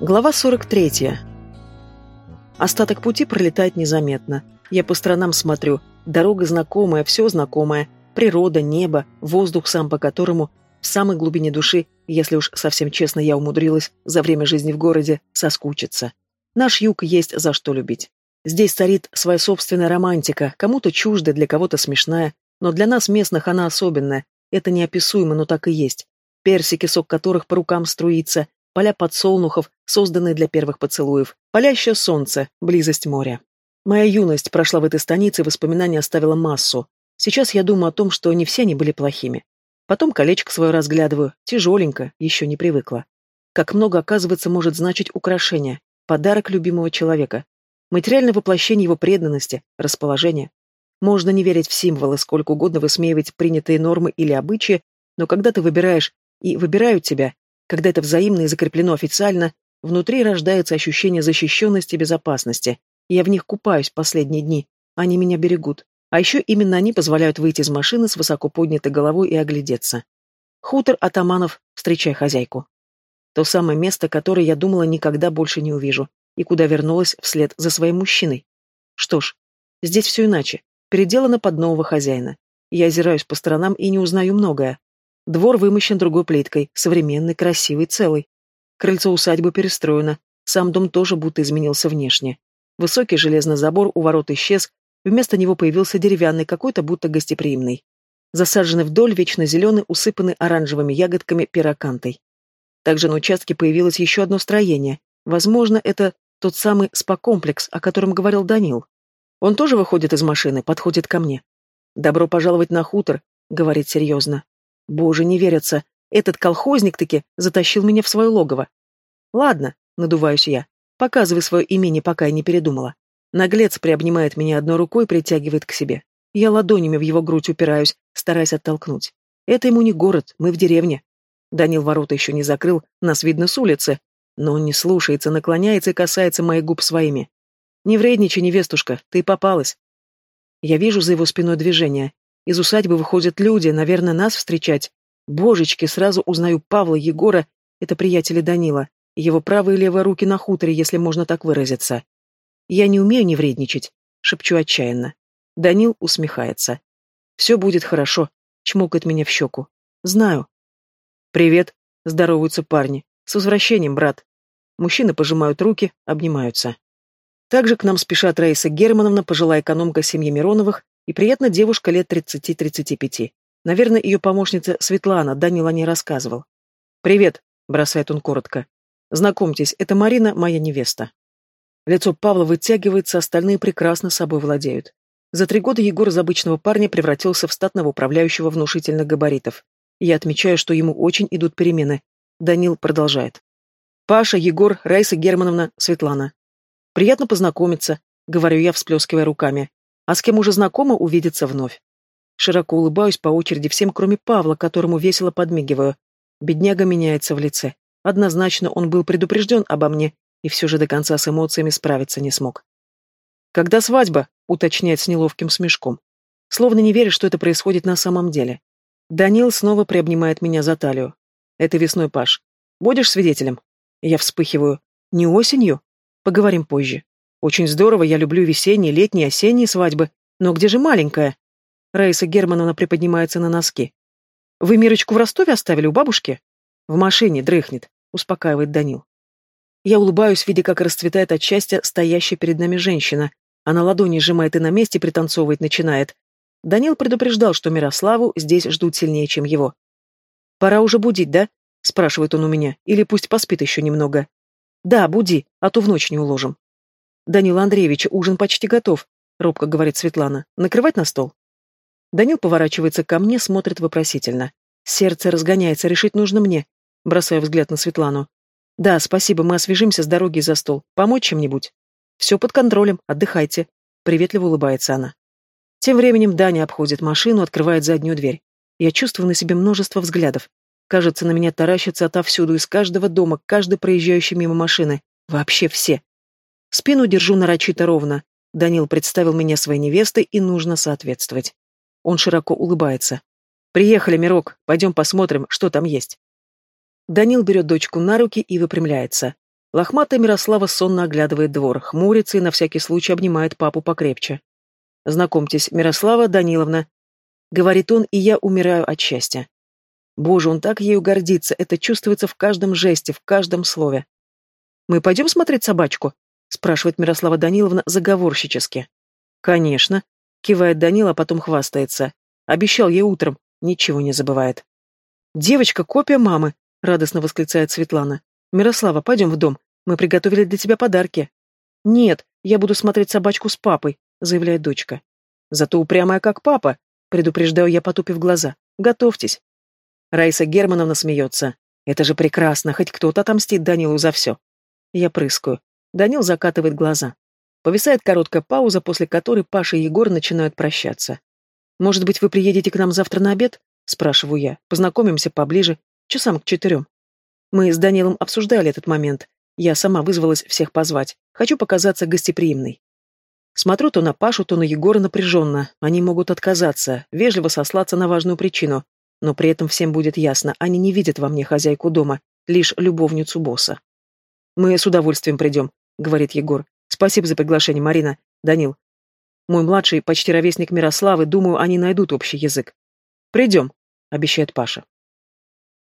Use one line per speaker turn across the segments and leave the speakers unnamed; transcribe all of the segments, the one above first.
Глава 43. Остаток пути пролетает незаметно. Я по сторонам смотрю. Дорога знакомая, все знакомое. Природа, небо, воздух сам по которому в самой глубине души, если уж совсем честно я умудрилась за время жизни в городе соскучиться. Наш юг есть за что любить. Здесь царит своя собственная романтика, кому-то чуждая, для кого-то смешная, но для нас местных она особенная. Это неописуемо, но так и есть. Персики, сок которых по рукам струится, поля подсолнухов, созданные для первых поцелуев, палящее солнце, близость моря. Моя юность прошла в этой станице, воспоминаний оставила массу. Сейчас я думаю о том, что не все они были плохими. Потом колечко свое разглядываю, тяжеленько, еще не привыкла. Как много, оказывается, может значить украшение, подарок любимого человека. Материальное воплощение его преданности, расположения. Можно не верить в символы, сколько угодно высмеивать принятые нормы или обычаи, но когда ты выбираешь и выбирают тебя, когда это взаимно и закреплено официально, внутри рождается ощущение защищенности и безопасности. Я в них купаюсь последние дни. Они меня берегут. А еще именно они позволяют выйти из машины с высоко поднятой головой и оглядеться. Хутор атаманов, встречай хозяйку. То самое место, которое я думала никогда больше не увижу, и куда вернулась вслед за своим мужчиной. Что ж, здесь все иначе, переделано под нового хозяина. Я озираюсь по сторонам и не узнаю многое. Двор вымощен другой плиткой, современный, красивый, целый. Крыльцо усадьбы перестроено, сам дом тоже будто изменился внешне. Высокий железный забор у ворот исчез, вместо него появился деревянный, какой-то будто гостеприимный. Засаженный вдоль, вечно зеленый, усыпанный оранжевыми ягодками пирокантой. Также на участке появилось еще одно строение. Возможно, это тот самый спа-комплекс, о котором говорил Данил. Он тоже выходит из машины, подходит ко мне. «Добро пожаловать на хутор», — говорит серьезно. Боже, не верится. Этот колхозник таки затащил меня в свое логово. Ладно, надуваюсь я. Показывай свое имени, пока я не передумала. Наглец приобнимает меня одной рукой и притягивает к себе. Я ладонями в его грудь упираюсь, стараясь оттолкнуть. Это ему не город, мы в деревне. Данил ворота еще не закрыл, нас видно с улицы. Но он не слушается, наклоняется и касается моих губ своими. Не вредничай, невестушка, ты попалась. Я вижу за его спиной движение. Из усадьбы выходят люди, наверное, нас встречать. Божечки, сразу узнаю Павла, Егора, это приятели Данила, его правая и левая руки на хуторе, если можно так выразиться. Я не умею не вредничать, шепчу отчаянно. Данил усмехается. Все будет хорошо, чмокает меня в щеку. Знаю. Привет, здороваются парни. С возвращением, брат. Мужчины пожимают руки, обнимаются. Также к нам спешат Раиса Германовна, пожилая экономка семьи Мироновых, и приятная девушка лет 30-35. Наверное, ее помощница Светлана, Данила не рассказывал. «Привет», — бросает он коротко. «Знакомьтесь, это Марина, моя невеста». Лицо Павла вытягивается, остальные прекрасно собой владеют. За три года Егор из обычного парня превратился в статного управляющего внушительных габаритов. Я отмечаю, что ему очень идут перемены. Данил продолжает. «Паша, Егор, Раиса Германовна, Светлана. Приятно познакомиться», — говорю я, всплескивая руками а с кем уже знакома, увидеться вновь. Широко улыбаюсь по очереди всем, кроме Павла, которому весело подмигиваю. Бедняга меняется в лице. Однозначно он был предупрежден обо мне, и все же до конца с эмоциями справиться не смог. «Когда свадьба?» — уточняет с неловким смешком. Словно не верит, что это происходит на самом деле. Данил снова приобнимает меня за талию. «Это весной, Паш. Будешь свидетелем?» Я вспыхиваю. «Не осенью?» «Поговорим позже». Очень здорово, я люблю весенние, летние, осенние свадьбы. Но где же маленькая? Раиса Германовна приподнимается на носки. Вы Мирочку в Ростове оставили у бабушки? В машине дрыхнет, успокаивает Данил. Я улыбаюсь, видя, как расцветает от счастья стоящая перед нами женщина. Она ладони сжимает и на месте пританцовывать начинает. Данил предупреждал, что Мирославу здесь ждут сильнее, чем его. «Пора уже будить, да?» — спрашивает он у меня. «Или пусть поспит еще немного?» «Да, буди, а то в ночь не уложим». «Данил Андреевич, ужин почти готов», — робко говорит Светлана. «Накрывать на стол?» Данил поворачивается ко мне, смотрит вопросительно. Сердце разгоняется, решить нужно мне. Бросаю взгляд на Светлану. «Да, спасибо, мы освежимся с дороги за стол. Помочь чем-нибудь?» «Все под контролем, отдыхайте», — приветливо улыбается она. Тем временем Даня обходит машину, открывает заднюю дверь. Я чувствую на себе множество взглядов. Кажется, на меня таращатся отовсюду, из каждого дома, каждой проезжающей мимо машины. Вообще все. Спину держу нарочито ровно. Данил представил меня своей невестой, и нужно соответствовать. Он широко улыбается. «Приехали, Мирок, пойдем посмотрим, что там есть». Данил берет дочку на руки и выпрямляется. Лохматая Мирослава сонно оглядывает двор, хмурится и на всякий случай обнимает папу покрепче. «Знакомьтесь, Мирослава Даниловна», — говорит он, и я умираю от счастья. Боже, он так ею гордится, это чувствуется в каждом жесте, в каждом слове. «Мы пойдем смотреть собачку?» — спрашивает Мирослава Даниловна заговорщически. «Конечно», — кивает Данил, а потом хвастается. Обещал ей утром, ничего не забывает. «Девочка, копия мамы!» — радостно восклицает Светлана. «Мирослава, пойдем в дом. Мы приготовили для тебя подарки». «Нет, я буду смотреть собачку с папой», — заявляет дочка. «Зато упрямая, как папа», — предупреждаю я, потупив глаза. «Готовьтесь». Раиса Германовна смеется. «Это же прекрасно, хоть кто-то отомстит Данилу за все». Я прыскаю. Данил закатывает глаза. Повисает короткая пауза, после которой Паша и Егор начинают прощаться. «Может быть, вы приедете к нам завтра на обед?» — спрашиваю я. «Познакомимся поближе, часам к четырем». Мы с Данилом обсуждали этот момент. Я сама вызвалась всех позвать. Хочу показаться гостеприимной. Смотрю то на Пашу, то на Егора напряженно. Они могут отказаться, вежливо сослаться на важную причину. Но при этом всем будет ясно, они не видят во мне хозяйку дома, лишь любовницу босса. «Мы с удовольствием придем», — говорит Егор. «Спасибо за приглашение, Марина. Данил. Мой младший, почти ровесник Мирославы, думаю, они найдут общий язык. Придем», — обещает Паша.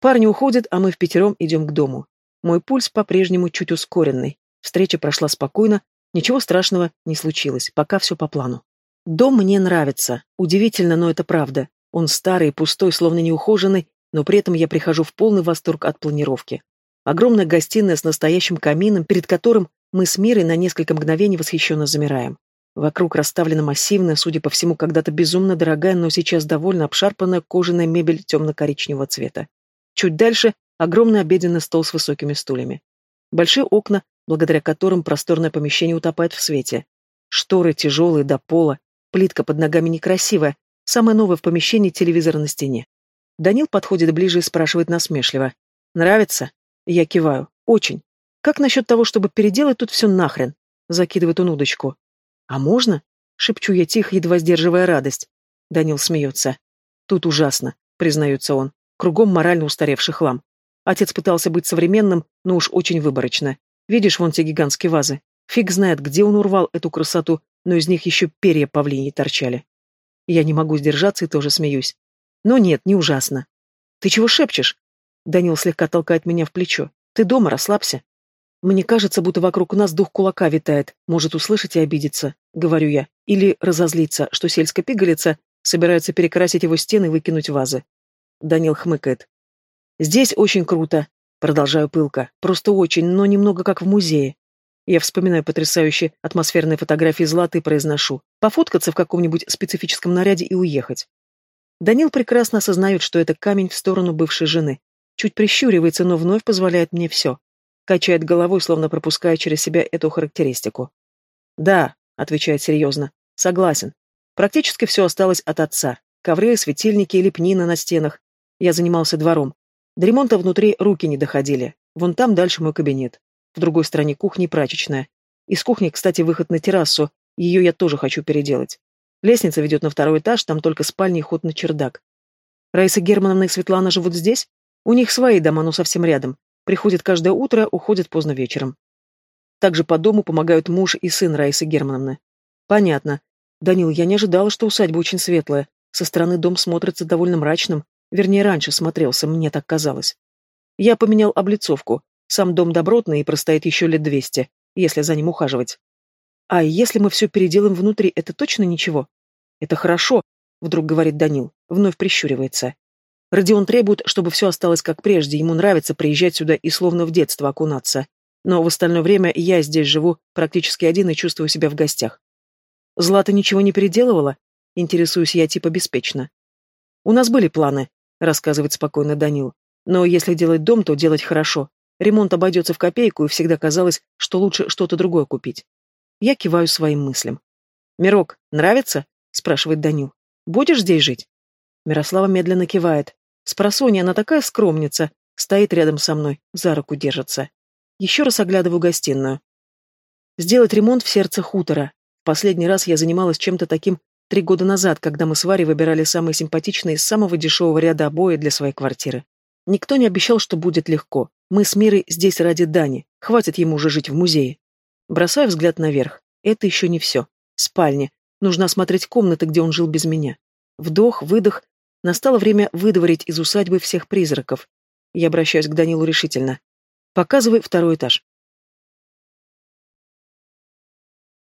Парни уходят, а мы в пятером идем к дому. Мой пульс по-прежнему чуть ускоренный. Встреча прошла спокойно, ничего страшного не случилось, пока все по плану. Дом мне нравится. Удивительно, но это правда. Он старый, пустой, словно неухоженный, но при этом я прихожу в полный восторг от планировки. Огромная гостиная с настоящим камином, перед которым мы с Мирой на несколько мгновений восхищенно замираем. Вокруг расставлена массивная, судя по всему, когда-то безумно дорогая, но сейчас довольно обшарпанная кожаная мебель темно-коричневого цвета. Чуть дальше — огромный обеденный стол с высокими стульями. Большие окна, благодаря которым просторное помещение утопает в свете. Шторы тяжелые до пола, плитка под ногами некрасивая, самое новое в помещении телевизор на стене. Данил подходит ближе и спрашивает насмешливо. «Нравится?» Я киваю. «Очень. Как насчет того, чтобы переделать тут все нахрен?» Закидывает он удочку. «А можно?» — шепчу я тихо, едва сдерживая радость. Данил смеется. «Тут ужасно», — признается он. Кругом морально устаревший хлам. Отец пытался быть современным, но уж очень выборочно. Видишь вон те гигантские вазы? Фиг знает, где он урвал эту красоту, но из них еще перья павлиньи торчали. Я не могу сдержаться и тоже смеюсь. Но нет, не ужасно. Ты чего шепчешь? Данил слегка толкает меня в плечо. Ты дома, расслабься. Мне кажется, будто вокруг нас дух кулака витает, может услышать и обидеться, говорю я. Или разозлиться, что сельская пигалица собирается перекрасить его стены и выкинуть вазы. Данил хмыкает. «Здесь очень круто», — продолжаю пылко. «Просто очень, но немного как в музее». Я вспоминаю потрясающие атмосферные фотографии Златы и произношу. Пофоткаться в каком-нибудь специфическом наряде и уехать. Данил прекрасно осознает, что это камень в сторону бывшей жены. Чуть прищуривается, но вновь позволяет мне все. Качает головой, словно пропуская через себя эту характеристику. «Да», — отвечает серьезно, — «согласен. Практически все осталось от отца. Ковры, светильники лепнина на стенах. Я занимался двором. До ремонта внутри руки не доходили. Вон там дальше мой кабинет. В другой стороне кухня и прачечная. Из кухни, кстати, выход на террасу. Ее я тоже хочу переделать. Лестница ведет на второй этаж, там только спальня и ход на чердак. Раиса Германовна и Светлана живут здесь? У них свои дома, но совсем рядом. Приходят каждое утро, уходят поздно вечером. Также по дому помогают муж и сын Раисы Германовны. Понятно. Данил, я не ожидала, что усадьба очень светлая. Со стороны дом смотрится довольно мрачным. Вернее, раньше смотрелся, мне так казалось. Я поменял облицовку. Сам дом добротный и простоит еще лет двести, если за ним ухаживать. А если мы все переделаем внутри, это точно ничего? Это хорошо, вдруг говорит Данил, вновь прищуривается. Родион требует, чтобы все осталось как прежде, ему нравится приезжать сюда и словно в детство окунаться. Но в остальное время я здесь живу практически один и чувствую себя в гостях. Злата ничего не переделывала? Интересуюсь я типа беспечно. У нас были планы, рассказывает спокойно Данил. Но если делать дом, то делать хорошо. Ремонт обойдется в копейку, и всегда казалось, что лучше что-то другое купить. Я киваю своим мыслям. «Мирок, нравится?» — спрашивает Данил. «Будешь здесь жить?» Мирослава медленно кивает. Спросонья, она такая скромница, стоит рядом со мной, за руку держится. Еще раз оглядываю гостиную. Сделать ремонт в сердце хутора. Последний раз я занималась чем-то таким Три года назад, когда мы с Варей выбирали самые симпатичные из самого дешевого ряда обои для своей квартиры. Никто не обещал, что будет легко. Мы с Мирой здесь ради Дани. Хватит ему уже жить в музее. Бросаю взгляд наверх. Это еще не все. Спальня. Нужно осмотреть комнаты, где он жил без меня. Вдох, выдох. Настало время выдворить из усадьбы всех призраков. Я обращаюсь к Данилу решительно. Показывай второй этаж.